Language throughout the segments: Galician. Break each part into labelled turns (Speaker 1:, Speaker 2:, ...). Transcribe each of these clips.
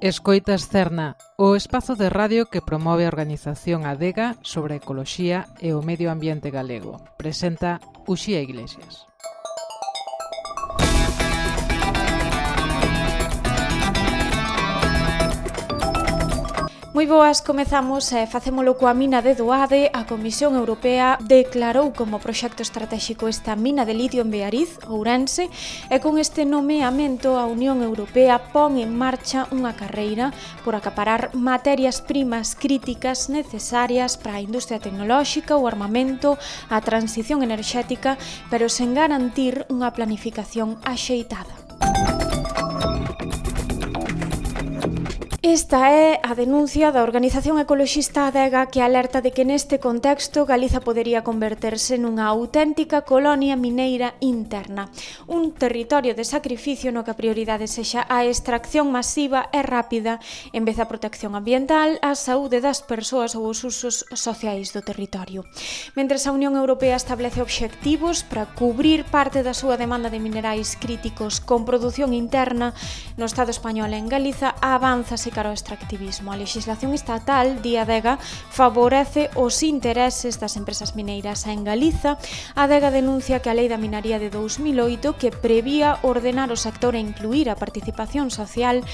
Speaker 1: Escoitas Cerna, o espazo de radio que promove a organización Adega sobre a ecoloxía e o medio ambiente galego. Presenta Uxía Iglesias.
Speaker 2: Moi boas, comezamos e eh, facémolo coa mina de Doade. A Comisión Europea declarou como proxecto estratégico esta mina de litio en Beariz, Ourense, e con este nomeamento a Unión Europea pon en marcha unha carreira por acaparar materias primas críticas necesarias para a industria tecnolóxica, o armamento, a transición enerxética, pero sen garantir unha planificación axeitada. Esta é a denuncia da Organización Ecoloxista Adega que alerta de que neste contexto Galiza podería converterse nunha auténtica colonia mineira interna. Un territorio de sacrificio no que a prioridade sexa a extracción masiva e rápida en vez da protección ambiental, a saúde das persoas ou os usos sociais do territorio. Mentres a Unión Europea establece obxectivos para cubrir parte da súa demanda de minerais críticos con produción interna, no Estado español en Galiza avanzase para o extractivismo. A legislación estatal, día Adega, favorece os intereses das empresas mineiras en Galiza. Adega denuncia que a lei da minaría de 2008 que prevía ordenar o sector e incluir a participación social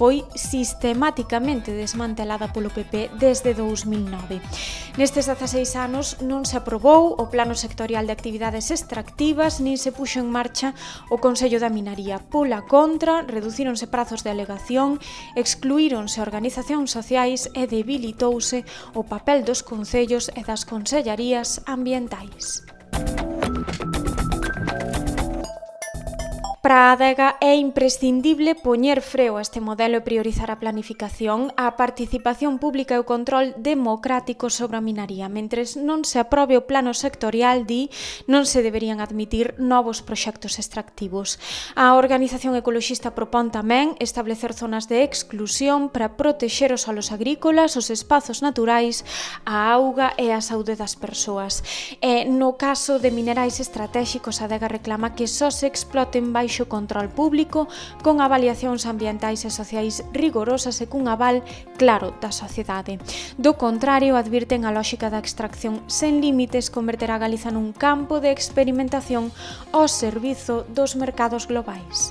Speaker 2: foi sistemáticamente desmantelada polo PP desde 2009. Nestes 16 anos non se aprobou o Plano Sectorial de Actividades Extractivas nin se puxo en marcha o Consello da Minaría. Pola contra, reducíronse prazos de alegación, excluíronse organizacións sociais e debilitouse o papel dos concellos e das consellarías ambientais. Thank you Para a adega é imprescindible poñer freo a este modelo e priorizar a planificación, a participación pública e o control democrático sobre a minaría. Mentres non se aprobe o plano sectorial, di, non se deberían admitir novos proxectos extractivos. A organización ecologista propón tamén establecer zonas de exclusión para protexer os solos agrícolas, os espazos naturais, a auga e a saúde das persoas. E no caso de minerais estratégicos, a adega reclama que só se exploten baixo baixo control público, con avaliacións ambientais e sociais rigorosas e cun aval claro da sociedade. Do contrario, advirten a lógica da extracción sen límites converterá a Galiza nun campo de experimentación ao servizo dos mercados globais.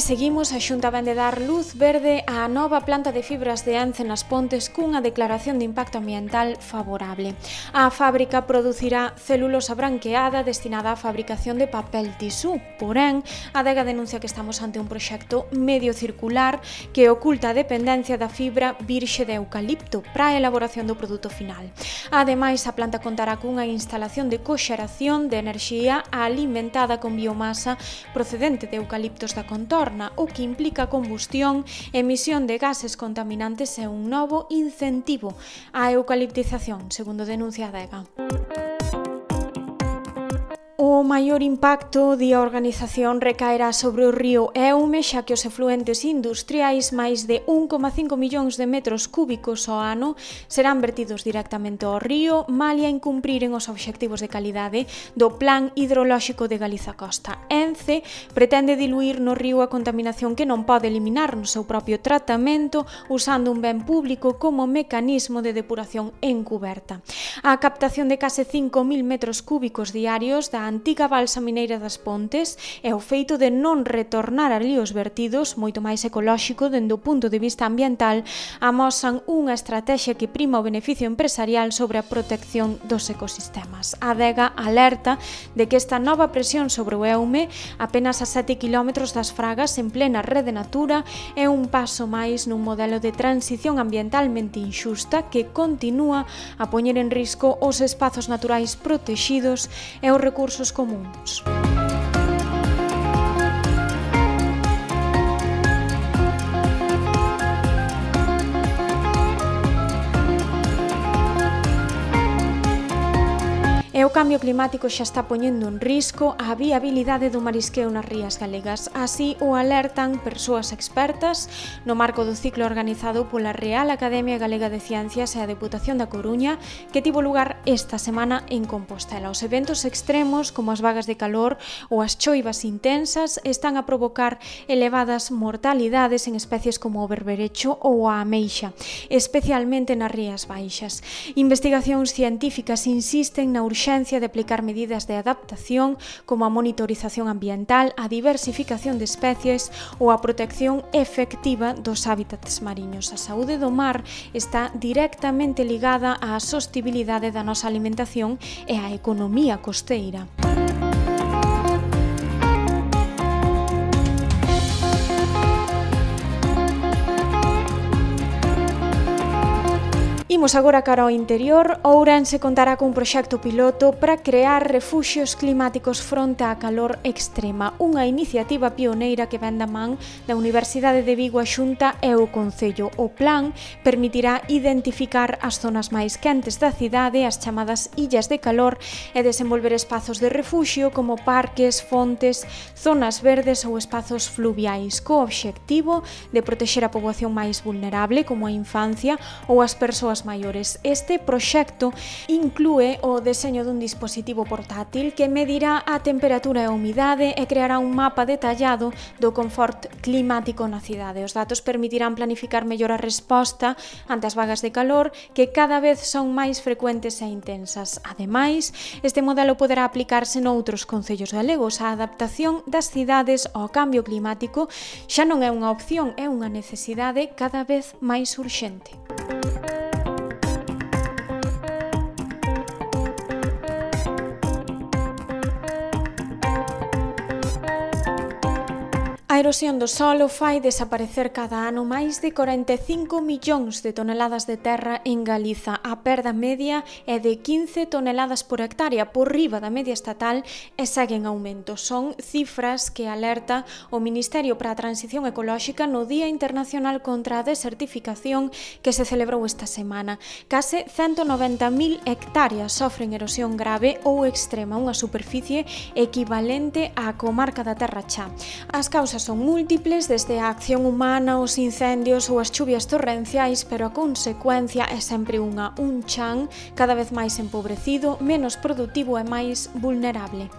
Speaker 2: E seguimos, a Xunta vende dar luz verde á nova planta de fibras de Ence nas Pontes cunha declaración de impacto ambiental favorable. A fábrica producirá celulosa branqueada destinada á fabricación de papel tisú. Porén, a Dega denuncia que estamos ante un proxecto medio circular que oculta a dependencia da fibra virxe de eucalipto para a elaboración do produto final. Ademais, a planta contará cunha instalación de coxeración de enerxía alimentada con biomasa procedente de eucaliptos da contorna interna, o que implica combustión, emisión de gases contaminantes e un novo incentivo á eucaliptización, segundo denuncia a DEGA maior impacto de a organización recaerá sobre o río Eume, xa que os efluentes industriais máis de 1,5 millóns de metros cúbicos ao ano serán vertidos directamente ao río, malia incumpriren os obxectivos de calidade do Plan Hidrolóxico de Galiza Costa. ENCE pretende diluir no río a contaminación que non pode eliminar no seu propio tratamento usando un ben público como mecanismo de depuración encuberta. A captación de case 5.000 metros cúbicos diarios da antiga antiga balsa mineira das Pontes e o feito de non retornar ali os vertidos, moito máis ecolóxico dende o punto de vista ambiental, amosan unha estrategia que prima o beneficio empresarial sobre a protección dos ecosistemas. A Dega alerta de que esta nova presión sobre o Eume, apenas a 7 km das Fragas en plena rede natura, é un paso máis nun modelo de transición ambientalmente inxusta que continúa a poñer en risco os espazos naturais protegidos e os recursos comuns. cambio climático xa está poñendo en risco a viabilidade do marisqueo nas rías galegas. Así o alertan persoas expertas no marco do ciclo organizado pola Real Academia Galega de Ciencias e a Deputación da Coruña que tivo lugar esta semana en Compostela. Os eventos extremos como as vagas de calor ou as choivas intensas están a provocar elevadas mortalidades en especies como o berberecho ou a ameixa, especialmente nas rías baixas. Investigacións científicas insisten na urxencia de aplicar medidas de adaptación como a monitorización ambiental, a diversificación de especies ou a protección efectiva dos hábitats mariños. A saúde do mar está directamente ligada á sostibilidade da nosa alimentación e á economía costeira. Música Imos agora cara ao interior, Ourense contará cun proxecto piloto para crear refuxios climáticos fronte á calor extrema, unha iniciativa pioneira que vén da man da Universidade de Vigo a Xunta e o Concello. O plan permitirá identificar as zonas máis quentes da cidade, as chamadas illas de calor, e desenvolver espazos de refuxio como parques, fontes, zonas verdes ou espazos fluviais, co obxectivo de protexer a poboación máis vulnerable, como a infancia ou as persoas maiores. Este proxecto inclúe o deseño dun dispositivo portátil que medirá a temperatura e a humidade e creará un mapa detallado do confort climático na cidade. Os datos permitirán planificar mellor a resposta ante as vagas de calor que cada vez son máis frecuentes e intensas. Ademais, este modelo poderá aplicarse noutros concellos galegos. A adaptación das cidades ao cambio climático xa non é unha opción, é unha necesidade cada vez máis urxente. A erosión do solo fai desaparecer cada ano máis de 45 millóns de toneladas de terra en Galiza. A perda media é de 15 toneladas por hectárea por riba da media estatal e segue en aumento. Son cifras que alerta o Ministerio para a Transición Ecolóxica no Día Internacional contra a Desertificación que se celebrou esta semana. Case 190.000 hectáreas sofren erosión grave ou extrema, unha superficie equivalente á comarca da Terra Chá. As causas son múltiples desde a acción humana, os incendios ou as chuvias torrenciais, pero a consecuencia é sempre unha, un chan cada vez máis empobrecido, menos productivo e máis vulnerable.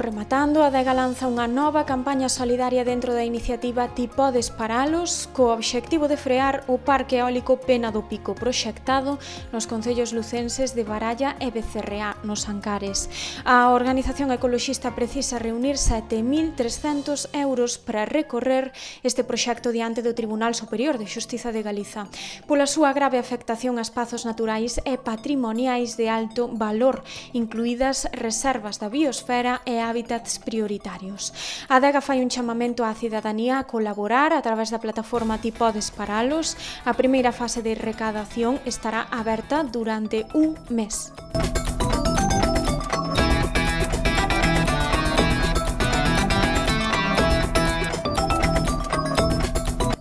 Speaker 2: Imos rematando, a Dega lanza unha nova campaña solidaria dentro da iniciativa Ti podes paralos, co obxectivo de frear o parque eólico Pena do Pico proxectado nos concellos lucenses de Baralla e Becerreá, nos Ancares. A organización ecoloxista precisa reunir 7.300 euros para recorrer este proxecto diante do Tribunal Superior de Xustiza de Galiza, pola súa grave afectación a espazos naturais e patrimoniais de alto valor, incluídas reservas da biosfera e a hábitats prioritarios. A DEGA fai un chamamento á cidadanía a colaborar a través da plataforma Ti podes paralos. A primeira fase de recadación estará aberta durante un mes. Música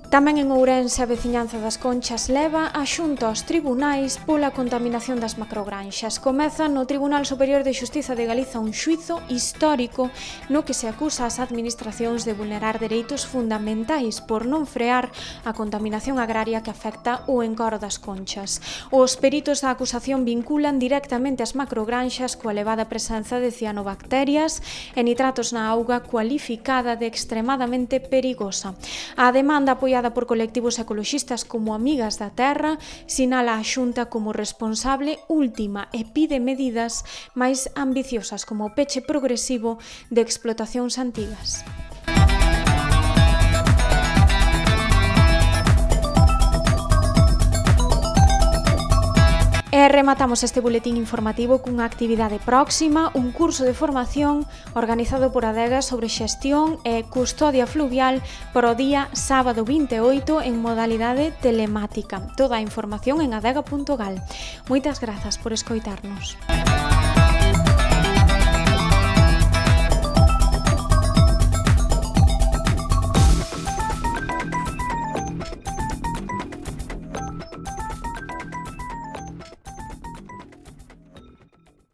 Speaker 2: Tamén en Ourense a veciñanza das Conchas leva a xunta aos tribunais pola contaminación das macrogranxas. Comeza no Tribunal Superior de Xustiza de Galiza un xuizo histórico no que se acusa as administracións de vulnerar dereitos fundamentais por non frear a contaminación agraria que afecta o encoro das Conchas. Os peritos da acusación vinculan directamente as macrogranxas coa elevada presenza de cianobacterias e nitratos na auga cualificada de extremadamente perigosa. A demanda apoia apoiada por colectivos ecoloxistas como Amigas da Terra, sinala a Xunta como responsable última e pide medidas máis ambiciosas como o peche progresivo de explotacións antigas. E rematamos este boletín informativo cunha actividade próxima, un curso de formación organizado por Adega sobre xestión e custodia fluvial para o día sábado 28 en modalidade telemática. Toda a información en adega.gal. Moitas grazas por escoitarnos. Música